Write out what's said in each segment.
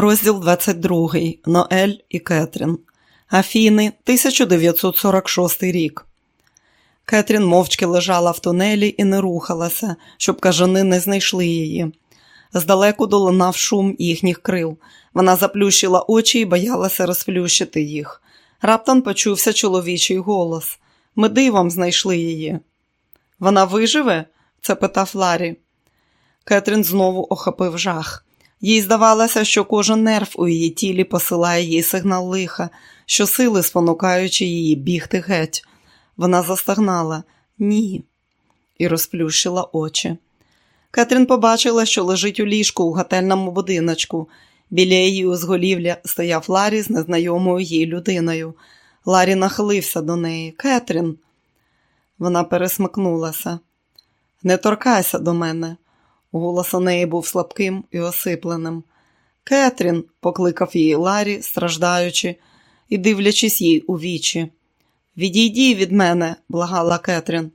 Розділ 22. Ноель і Кетрін. Афіни, 1946 рік. Кетрін мовчки лежала в тунелі і не рухалася, щоб кажани не знайшли її. Здалеку долинав шум їхніх крил. Вона заплющила очі і боялася розплющити їх. Раптом почувся чоловічий голос. Ми дивом знайшли її. Вона виживе? це питав Ларі. Кетрін знову охопив жах. Їй здавалося, що кожен нерв у її тілі посилає їй сигнал лиха, що сили спонукаючи її бігти геть. Вона застагнала ні і розплющила очі. Кетрін побачила, що лежить у ліжку у готельному будиночку. Біля її узголів'я стояв Ларі з незнайомою їй людиною. Ларі нахилився до неї. Кетрін. Вона пересмикнулася. Не торкайся до мене. Голос у неї був слабким і осипленим. Кетрін, покликав її Ларі, страждаючи і дивлячись їй у вічі. Відійді від мене, благала Кетрін.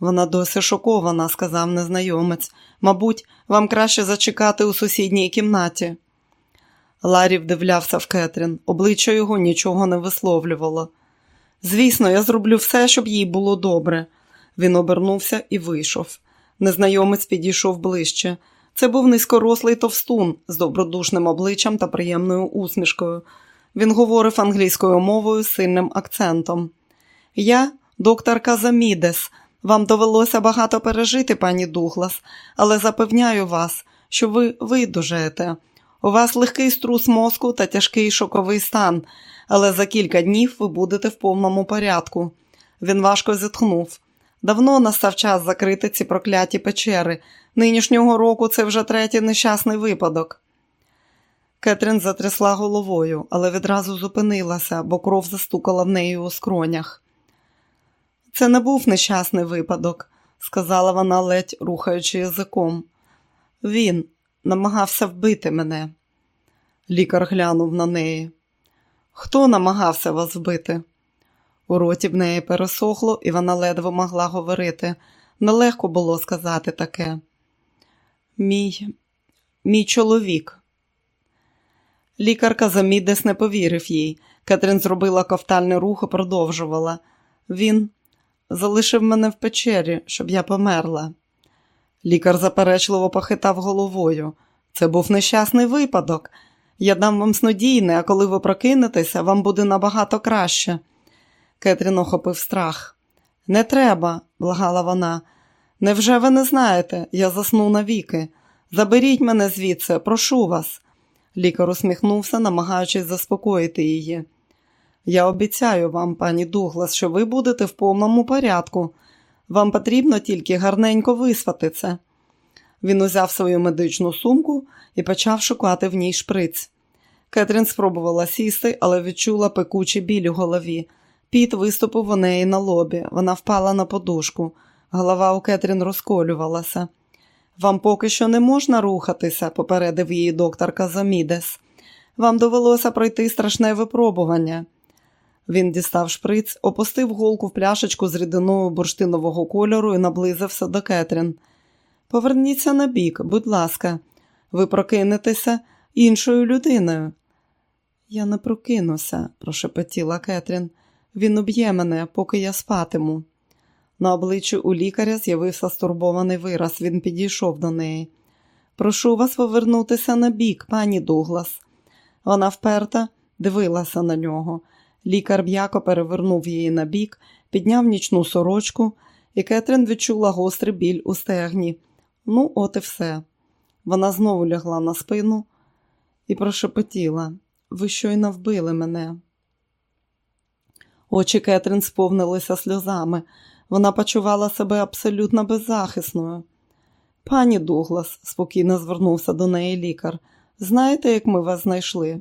Вона досі шокована, сказав незнайомець. Мабуть, вам краще зачекати у сусідній кімнаті. Ларі вдивлявся в Кетрін, обличчя його нічого не висловлювало. Звісно, я зроблю все, щоб їй було добре. Він обернувся і вийшов. Незнайомець підійшов ближче. Це був низькорослий товстун з добродушним обличчям та приємною усмішкою. Він говорив англійською мовою з сильним акцентом. Я, доктор Казамідес, вам довелося багато пережити, пані Дуглас, але запевняю вас, що ви видужаєте. У вас легкий струс мозку та тяжкий шоковий стан, але за кілька днів ви будете в повному порядку. Він важко зітхнув. Давно настав час закрити ці прокляті печери. Нинішнього року це вже третій нещасний випадок. Кетрін затрясла головою, але відразу зупинилася, бо кров застукала в неї у скронях. Це не був нещасний випадок, сказала вона, ледь рухаючи язиком. Він намагався вбити мене. Лікар глянув на неї. Хто намагався вас вбити? У роті в неї пересохло, і вона ледве могла говорити. Нелегко було сказати таке. Мій мій чоловік. Лікарка Замідес не повірив їй. Кетрін зробила ковтальний рух і продовжувала. Він залишив мене в печері, щоб я померла. Лікар заперечливо похитав головою. Це був нещасний випадок. Я дам вам снодійне, а коли ви прокинетеся, вам буде набагато краще. Кетрін охопив страх. Не треба, благала вона. Невже ви не знаєте? Я засну навіки. Заберіть мене звідси, прошу вас. Лікар усміхнувся, намагаючись заспокоїти її. Я обіцяю вам, пані Дуглас, що ви будете в повному порядку. Вам потрібно тільки гарненько виспатися. Він узяв свою медичну сумку і почав шукати в ній шприць. Кетрін спробувала сісти, але відчула пекучий біль у голові. Піт виступив у неї на лобі. Вона впала на подушку. Голова у Кетрін розколювалася. Вам поки що не можна рухатися, попередив її доктор Казамідес. Вам довелося пройти страшне випробування. Він дістав шприц, опустив голку в пляшечку з рідиною бурштинового кольору і наблизився до Кетрін. Поверніться на бік, будь ласка, ви прокинетеся іншою людиною. Я не прокинуся, прошепотіла Кетрін. Він уб'є мене, поки я спатиму. На обличчі у лікаря з'явився стурбований вираз. Він підійшов до неї. Прошу вас повернутися на бік, пані Дуглас. Вона вперта дивилася на нього. Лікар м'яко перевернув її на бік, підняв нічну сорочку, і Кетрін відчула гострий біль у стегні. Ну, от і все. Вона знову лягла на спину і прошепотіла ви щойно вбили мене. Очі Кетрін сповнилися сльозами. Вона почувала себе абсолютно беззахисною. Пані Дуглас, спокійно звернувся до неї лікар, знаєте, як ми вас знайшли?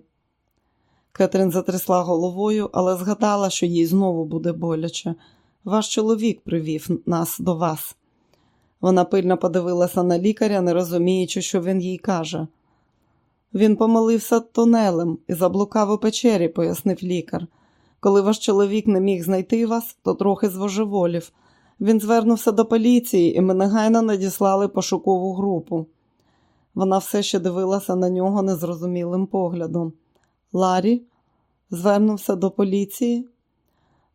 Кетрін затрясла головою, але згадала, що їй знову буде боляче. Ваш чоловік привів нас до вас. Вона пильно подивилася на лікаря, не розуміючи, що він їй каже. Він помилився тунелем і заблукав у печері, пояснив лікар. Коли ваш чоловік не міг знайти вас, то трохи звожеволів. Він звернувся до поліції, і ми негайно надіслали пошукову групу. Вона все ще дивилася на нього незрозумілим поглядом. Ларі звернувся до поліції.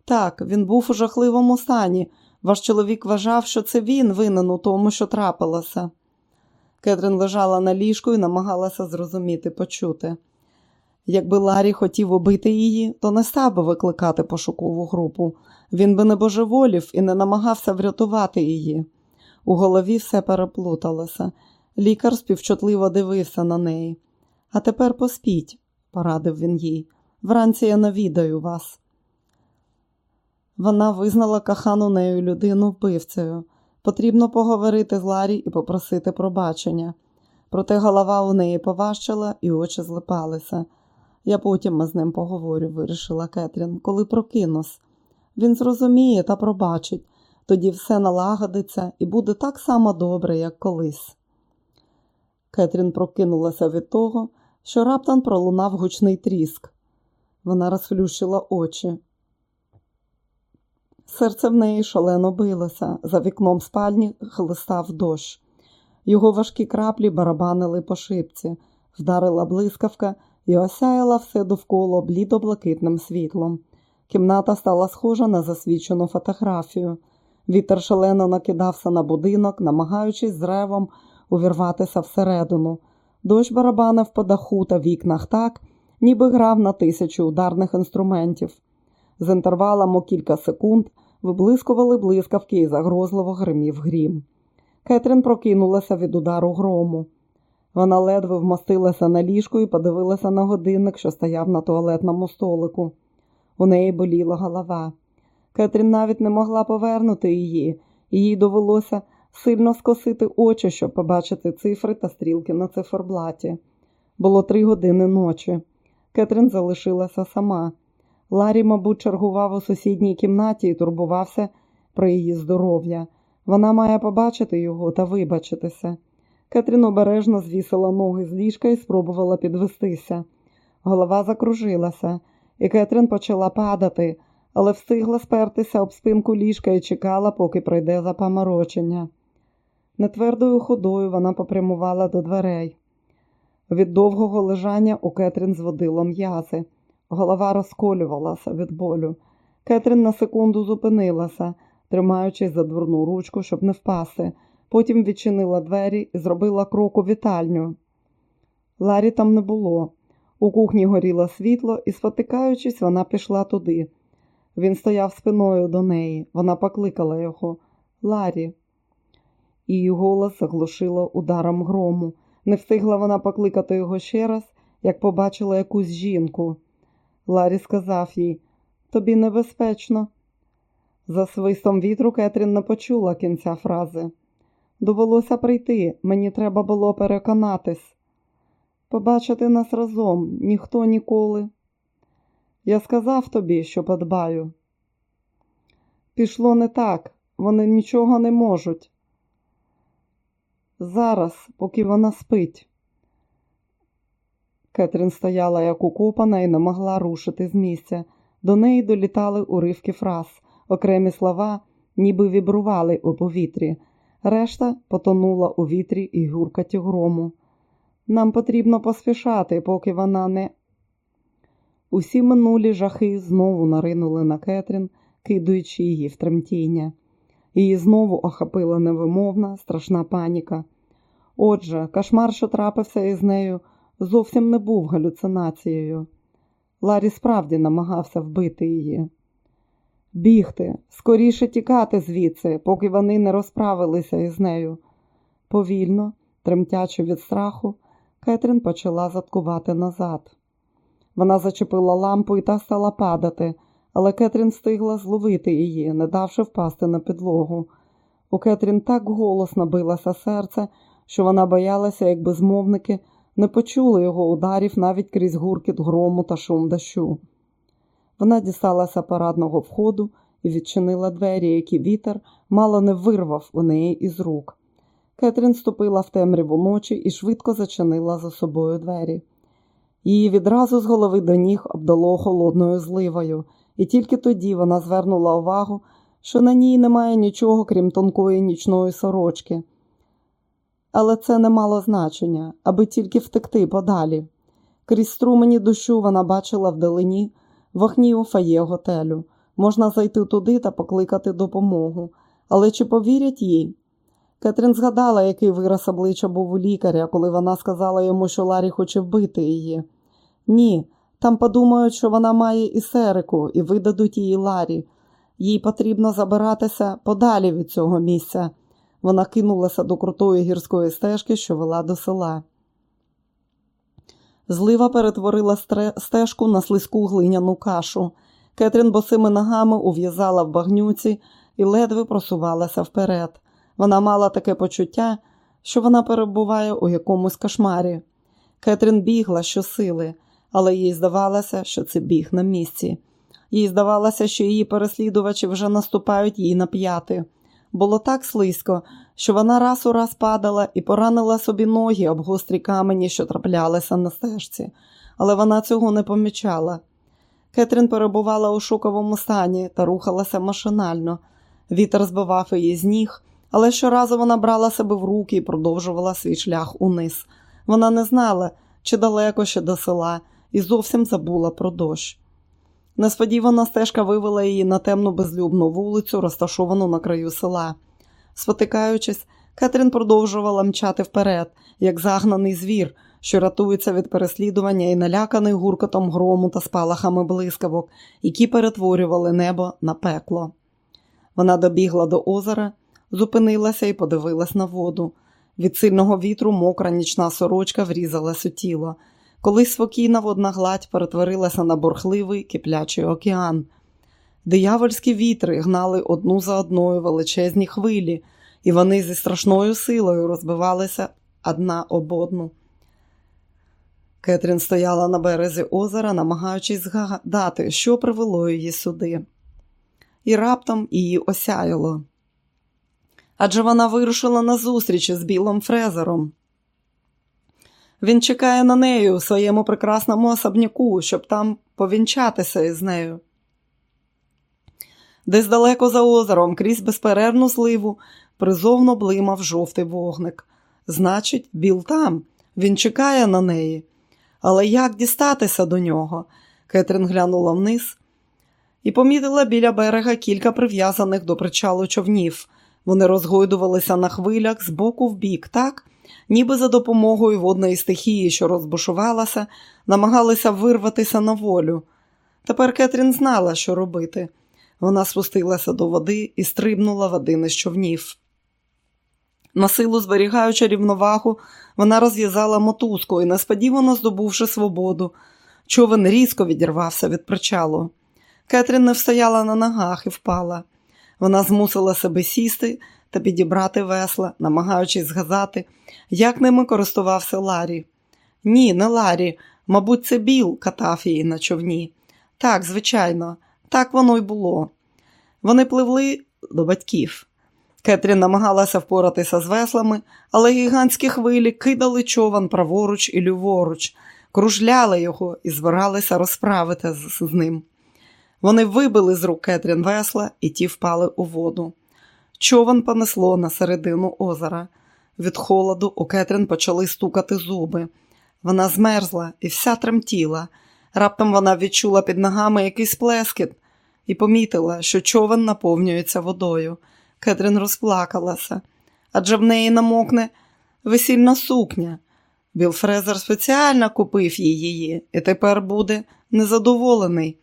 Так, він був у жахливому стані. Ваш чоловік вважав, що це він винен у тому, що трапилося. Кетрін лежала на ліжку і намагалася зрозуміти, почути. Якби Ларі хотів убити її, то не став би викликати пошукову групу. Він би не божеволів і не намагався врятувати її. У голові все переплуталося. Лікар співчутливо дивився на неї. А тепер поспіть, порадив він їй. Вранці я навідаю вас. Вона визнала кохану нею людину вбивцею. Потрібно поговорити з Ларі і попросити пробачення. Проте голова у неї поважчала і очі злипалися. Я потім з ним поговорю, вирішила Кетрін, коли прокинусь. Він зрозуміє та пробачить, тоді все налагодиться і буде так само добре, як колись. Кетрін прокинулася від того, що раптом пролунав гучний тріск. Вона розфлющила очі. Серце в неї шалено билося, за вікном спальні хлистав дощ. Його важкі краплі барабанили по шипці, вдарила блискавка і осяяла все довкола блідо-блакитним світлом. Кімната стала схожа на засвічену фотографію. Вітер шалено накидався на будинок, намагаючись з ревом увірватися всередину. Дощ барабанив по даху та вікнах так, ніби грав на тисячу ударних інструментів. З інтервалом у кілька секунд виблискували блискавки і загрозливо гримів грім. Кетрін прокинулася від удару грому. Вона ледве вмостилася на ліжку і подивилася на годинник, що стояв на туалетному столику. У неї боліла голова. Кетрін навіть не могла повернути її, їй довелося сильно скосити очі, щоб побачити цифри та стрілки на циферблаті. Було три години ночі. Кетрін залишилася сама. Ларі, мабуть, чергував у сусідній кімнаті і турбувався про її здоров'я. Вона має побачити його та вибачитися. Кетрін обережно звісила ноги з ліжка і спробувала підвестися. Голова закружилася, і Кетрін почала падати, але встигла спертися об спинку ліжка і чекала, поки пройде запаморочення. Нетвердою ходою вона попрямувала до дверей. Від довгого лежання у Кетрін зводило м'язи. Голова розколювалася від болю. Кетрін на секунду зупинилася, тримаючись за дверну ручку, щоб не впасти. Потім відчинила двері і зробила крок у вітальню. Ларі там не було. У кухні горіло світло, і, спотикаючись, вона пішла туди. Він стояв спиною до неї. Вона покликала його Ларі. Її голос заглушило ударом грому. Не встигла вона покликати його ще раз, як побачила якусь жінку. Ларі сказав їй Тобі небезпечно. За свистом вітру Кетрін не почула кінця фрази. Довелося прийти, мені треба було переконатись. Побачити нас разом ніхто ніколи. Я сказав тобі, що подбаю. Пішло не так, вони нічого не можуть. Зараз, поки вона спить. Кетрін стояла як укопана і не могла рушити з місця. До неї долітали уривки фраз, окремі слова, ніби вібрували у повітрі. Решта потонула у вітрі і гуркаті грому. Нам потрібно поспішати, поки вона не. Усі минулі жахи знову наринули на Кетрін, кидаючи її в тремтіння. Її знову охопила невимовна, страшна паніка. Отже, кошмар, що трапився із нею, зовсім не був галюцинацією. Ларі справді намагався вбити її. Бігти, скоріше тікати звідси, поки вони не розправилися із нею. Повільно, тремтячи від страху, Кетрін почала заткувати назад. Вона зачепила лампу і та стала падати, але Кетрін встигла зловити її, не давши впасти на підлогу. У Кетрін так голосно билося серце, що вона боялася, якби змовники не почули його ударів навіть крізь гуркіт грому та шум дощу. Вона дісталася парадного входу і відчинила двері, які вітер мало не вирвав у неї із рук. Кетрін ступила в темряву ночі і швидко зачинила за собою двері. Її відразу з голови до ніг обдало холодною зливою, і тільки тоді вона звернула увагу, що на ній немає нічого, крім тонкої нічної сорочки. Але це не мало значення, аби тільки втекти подалі. Крізь струмені дощу вона бачила вдалині вогні у фає готелю. Можна зайти туди та покликати допомогу. Але чи повірять їй? Кетрін згадала, який вираз обличчя був у лікаря, коли вона сказала йому, що Ларі хоче вбити її. Ні, там подумають, що вона має істерику і видадуть її Ларі. Їй потрібно забиратися подалі від цього місця. Вона кинулася до крутої гірської стежки, що вела до села. Злива перетворила стежку на слизьку глиняну кашу. Кетрін босими ногами ув'язала в багнюці і ледве просувалася вперед. Вона мала таке почуття, що вона перебуває у якомусь кошмарі. Кетрін бігла щосили, але їй здавалося, що це біг на місці. Їй здавалося, що її переслідувачі вже наступають їй на п'яти. Було так слизько, що вона раз у раз падала і поранила собі ноги об гострі камені, що траплялися на стежці, але вона цього не помічала. Кетрін перебувала у шоковому стані та рухалася машинально. Вітер збивав її з ніг, але щоразу вона брала себе в руки і продовжувала свій шлях униз. Вона не знала, чи далеко ще до села, і зовсім забула про дощ. Несподівана стежка вивела її на темну безлюбну вулицю, розташовану на краю села. Спотикаючись, Кетрін продовжувала мчати вперед, як загнаний звір, що рятується від переслідування і наляканий гуркотом грому та спалахами блискавок, які перетворювали небо на пекло. Вона добігла до озера, зупинилася і подивилась на воду. Від сильного вітру мокра нічна сорочка врізалась у тіло. Колись спокійна водна гладь перетворилася на бурхливий киплячий океан. Диявольські вітри гнали одну за одною величезні хвилі, і вони зі страшною силою розбивалися одна об одну. Кетрін стояла на березі озера, намагаючись згадати, що привело її сюди. І раптом її осяяло. Адже вона вирушила на зустріч з білим фрезером. Він чекає на неї у своєму прекрасному особняку, щоб там повінчатися із нею. Десь далеко за озером, крізь безперервну зливу, призовно блимав жовтий вогник. Значить, Біл там, він чекає на неї. Але як дістатися до нього? Кетрін глянула вниз і помітила біля берега кілька прив'язаних до причалу човнів. Вони розгойдувалися на хвилях з боку в бік, так, ніби за допомогою водної стихії, що розбушувалася, намагалися вирватися на волю. Тепер Кетрін знала, що робити. Вона спустилася до води і стрибнула в один із човнів. На силу зберігаючи рівновагу, вона розв'язала мотузку і, несподівано здобувши свободу, човен різко відірвався від причалу. Кетрін не встояла на ногах і впала. Вона змусила себе сісти та підібрати весла, намагаючись згадати, як ними користувався Ларі. Ні, не Ларі, мабуть, це Біл катав її на човні. Так, звичайно, так воно й було. Вони пливли до батьків. Кетрін намагалася впоратися з веслами, але гігантські хвилі кидали човен праворуч і ліворуч, кружляли його і збиралися розправити з ним. Вони вибили з рук Кетрін весла, і ті впали у воду. Човен понесло на середину озера. Від холоду у Кетрін почали стукати зуби. Вона змерзла і вся тремтіла. Раптом вона відчула під ногами якийсь плескіт і помітила, що човен наповнюється водою. Кетрін розплакалася, адже в неї намокне весільна сукня. Біл Фрезер спеціально купив її і тепер буде незадоволений.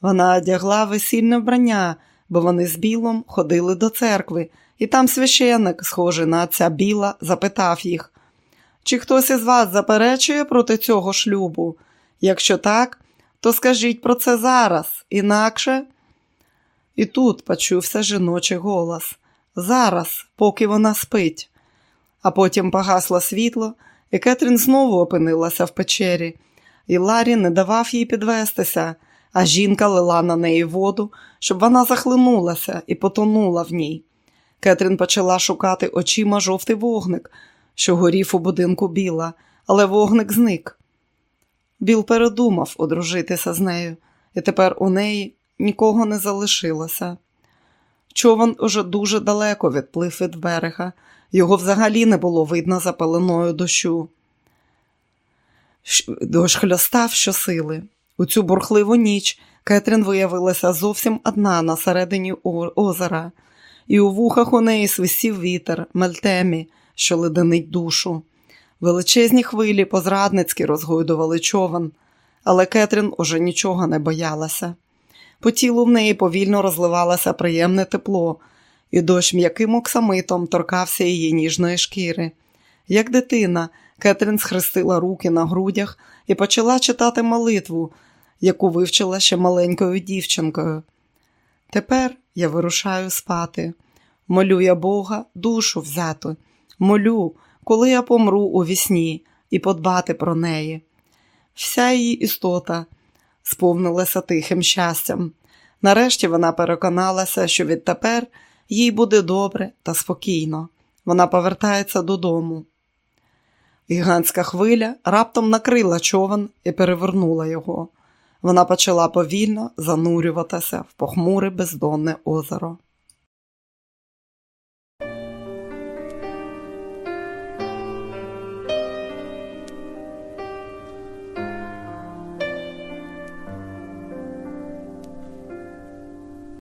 Вона одягла весільне вбрання, бо вони з білом ходили до церкви, і там священник, схожий на отця біла, запитав їх, чи хтось із вас заперечує проти цього шлюбу? Якщо так, то скажіть про це зараз, інакше. І тут почувся жіночий голос зараз, поки вона спить. А потім погасло світло, і Кетрін знову опинилася в печері, і Ларі не давав їй підвестися а жінка лила на неї воду, щоб вона захлинулася і потонула в ній. Кетрін почала шукати очима жовтий вогник, що горів у будинку Біла, але вогник зник. Біл передумав одружитися з нею, і тепер у неї нікого не залишилося. Човен уже дуже далеко відплив від берега, його взагалі не було видно за пеленою дощу. Дощ хльостав щосили. У цю бурхливу ніч Кетрін виявилася зовсім одна на середині озера, і у вухах у неї свисів вітер, мельтемі, що леденить душу. Величезні хвилі позрадницьки розгойдували човен, але Кетрін уже нічого не боялася. По тілу в неї повільно розливалося приємне тепло, і дощ м'яким оксамитом торкався її ніжної шкіри. Як дитина, Кетрін схрестила руки на грудях і почала читати молитву, яку вивчила ще маленькою дівчинкою. Тепер я вирушаю спати. Молю я Бога душу взяти, молю, коли я помру у вісні і подбати про неї. Вся її істота сповнилася тихим щастям. Нарешті вона переконалася, що відтепер їй буде добре та спокійно. Вона повертається додому. Гігантська хвиля раптом накрила човен і перевернула його. Вона почала повільно занурюватися в похмуре бездонне озеро.